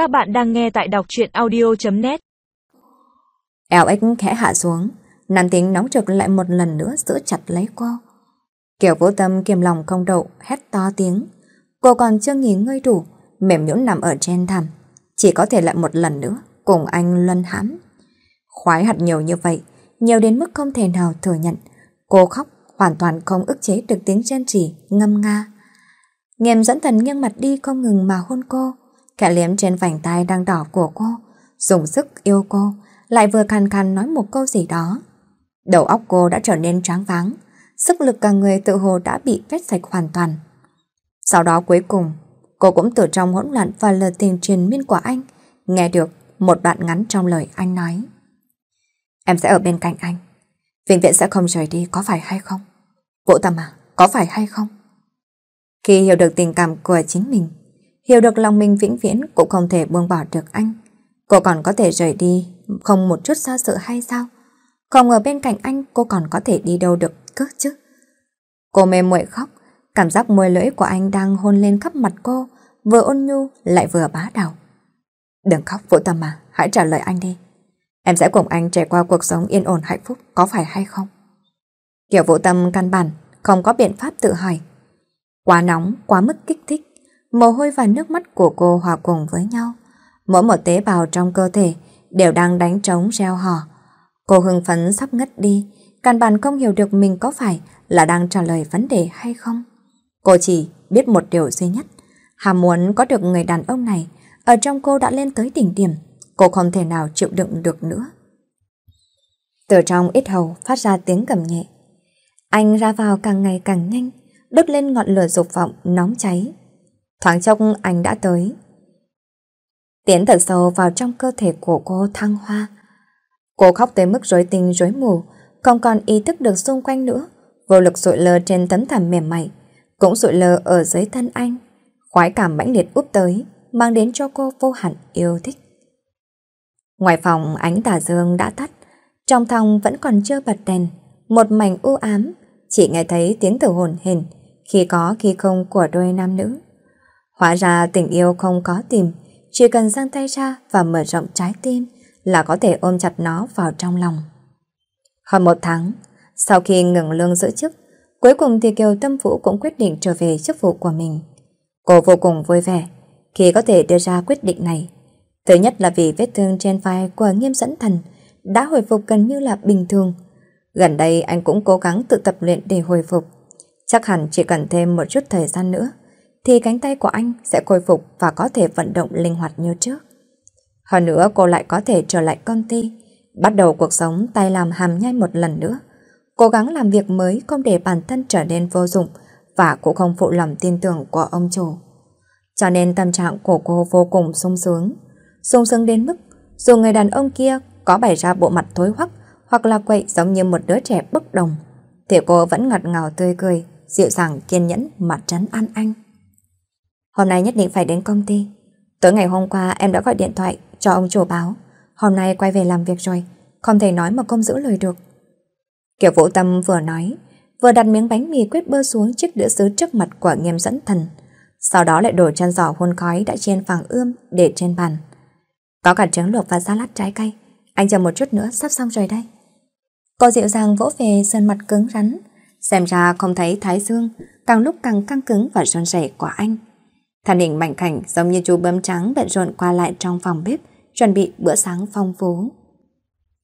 Các bạn đang nghe tại đọc truyện audio.net Eo ếch khẽ hạ xuống, nam tính nóng trực lại một lần nữa giữ chặt lấy cô. Kiểu vô tâm kiềm lòng không đậu, hét to tiếng. Cô còn chưa nghỉ ngơi đủ, mềm nhũn nằm ở trên thảm. Chỉ có thể lại một lần nữa, cùng anh luân hãm. Khoái hạt nhiều như vậy, nhiều đến mức không thể nào thừa nhận. Cô khóc, hoàn toàn không ức chế được tiếng chen trì, ngâm nga. Nghiêm dẫn thần nghiêng mặt đi không ngừng mà hôn cô, kẻ liếm trên vành tay đang đỏ của cô, dùng sức yêu cô, lại vừa khàn khàn nói một câu gì đó. Đầu óc cô đã trở nên tráng váng, sức lực cả người tự hồ đã bị vét sạch hoàn toàn. Sau đó cuối cùng, cô cũng từ trong hỗn loạn và lời tình truyền miên của anh, nghe được một đoạn ngắn trong lời anh nói. Em sẽ ở bên cạnh anh. Vĩnh viễn sẽ không rời đi, có phải hay không? Vũ Tâm à, có phải hay không? Khi hiểu được tình cảm của chính mình, hiểu được lòng mình vĩnh viễn cũng không thể buông bỏ được anh. Cô còn có thể rời đi, không một chút xa sự hay sao? Không ở bên cạnh anh cô còn có thể đi đâu được cơ chứ? Cô mềm muội khóc, cảm giác môi lưỡi của anh đang hôn lên khắp mặt cô, vừa ôn nhu lại vừa bá đạo. Đừng khóc Vũ Tâm mà hãy trả lời anh đi. Em sẽ cùng anh trải qua cuộc sống yên ổn hạnh phúc, có phải hay không? Kiểu Vũ Tâm căn bản, không có biện pháp tự hỏi. Quá nóng, quá mức kích thích, mồ hôi và nước mắt của cô hòa cùng với nhau. Mỗi một tế bào trong cơ thể đều đang đánh trống reo hò. Cô hưng phấn sắp ngất đi, căn bản không hiểu được mình có phải là đang trả lời vấn đề hay không. Cô chỉ biết một điều duy nhất, ham muốn có được người đàn ông này ở trong cô đã lên tới đỉnh điểm, cô không thể nào chịu đựng được nữa. Từ trong ít hầu phát ra tiếng cầm nhẹ. Anh ra vào càng ngày càng nhanh, đốt lên ngọn lửa dục vọng nóng cháy. Thoáng chốc anh đã tới. Tiến thật sâu vào trong cơ thể của cô thăng hoa. Cô khóc tới mức rối tình rối mù, không còn ý thức được xung quanh nữa, vô lực sụi lơ trên tấm thảm mềm mại, cũng sụi lơ ở dưới thân anh. Khoái cảm mãnh liệt úp tới, mang đến cho cô vô hạn yêu thích. Ngoài phòng ánh tà dương đã tắt, trong phòng vẫn còn chưa bật đèn, một mảnh u ám, chỉ nghe thấy tiếng thở hồn hển khi có khi không của đôi nam nữ. Hóa ra tình yêu không có tìm, chỉ cần giang tay ra và mở rộng trái tim là có thể ôm chặt nó vào trong lòng. Hơn một tháng, sau khi ngừng lương giữ chức, cuối cùng thì Kiều Tâm Vũ cũng quyết định trở về chức vụ của mình. Cô vô cùng vui vẻ khi có thể đưa ra quyết định này. Thứ nhất là vì vết thương trên vai của nghiêm dẫn thần đã hồi phục gần như là bình thường. Gần đây anh cũng cố gắng tự tập luyện để hồi phục. Chắc hẳn chỉ cần thêm một chút thời gian nữa thì cánh tay của anh sẽ khôi phục và có thể vận động linh hoạt như trước. Hơn nữa cô lại có thể trở lại công ty, bắt đầu cuộc sống tay làm hàm nhai một lần nữa. Cố gắng làm việc mới không để bản thân trở nên vô dụng và cũng không phụ lòng tin tưởng của ông chủ. Cho nên tâm trạng của cô vô cùng sung sướng. Sung sướng đến mức dù người đàn ông kia có bày ra bộ mặt thối hoắc hoặc là quậy giống như một đứa trẻ bất đồng thì cô vẫn ngặt ngào tươi cười, dịu dàng kiên nhẫn mà trấn an anh. Hôm nay nhất định phải đến công ty. Tối ngày hôm qua em đã gọi điện thoại cho ông chủ báo. Hôm nay quay về làm việc rồi, không thể nói mà không giữ lời được. Kiểu vũ tâm vừa nói, vừa đặt miếng bánh mì quyết bơ xuống chiếc đĩa sứ trước mặt của nghiêm dẫn thần. Sau đó lại đổ chân giò hôn khói đã chiên vàng ươm để trên bàn. Có cả trứng luộc và salad trái cây. Anh chờ một chút nữa sắp xong rồi đây. Cô dịu dàng vỗ về sơn mặt cứng rắn. Xem ra không thấy thái dương, càng lúc càng căng cứng và run rẩy của anh. Thân hình mảnh khảnh giống như chú bướm trắng bận rộn qua lại trong phòng bếp, chuẩn bị bữa sáng phong phú.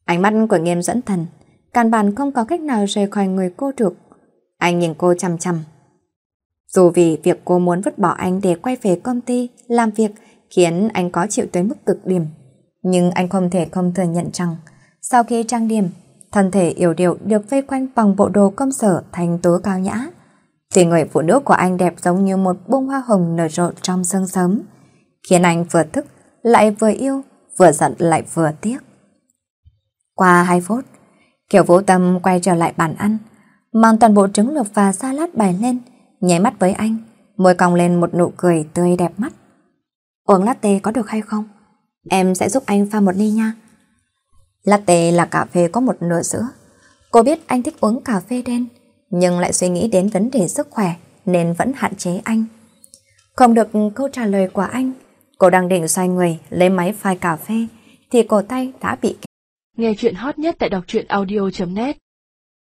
Ánh mắt của nghiêm dẫn thần, căn bản không có cách nào rời khỏi người cô được. Anh nhìn cô chăm chăm. Dù vì việc cô muốn vứt bỏ anh để quay về công ty, làm việc, khiến anh có chịu tới mức cực điểm. Nhưng anh không thể không thừa nhận rằng, sau khi trang điểm, thân thể yếu điệu được vây quanh bằng bộ đồ công sở thành tố cao nhã, thì người phụ nữ của anh đẹp giống như một bông hoa hồng nở rộ trong sương sớm, khiến anh vừa thức, lại vừa yêu, vừa giận lại vừa tiếc. Qua 2 phút, Kiều Vũ Tâm quay trở lại bàn ăn, mang toàn bộ trứng luộc và salad bày lên, nháy mắt với anh, môi cong lên một nụ cười tươi đẹp mắt. Uống latte có được hay không? Em sẽ giúp anh pha một ly nha. Latte là cà phê có một nửa sữa. Cô biết anh thích uống cà phê đen, nhưng lại suy nghĩ đến vấn đề sức khỏe nên vẫn hạn chế anh. Không được câu trả lời của anh, Cô đang định xoay người lấy máy pha cà phê thì cổ tay đã bị Nghe chuyện hot nhất tại đọc truyện audio.net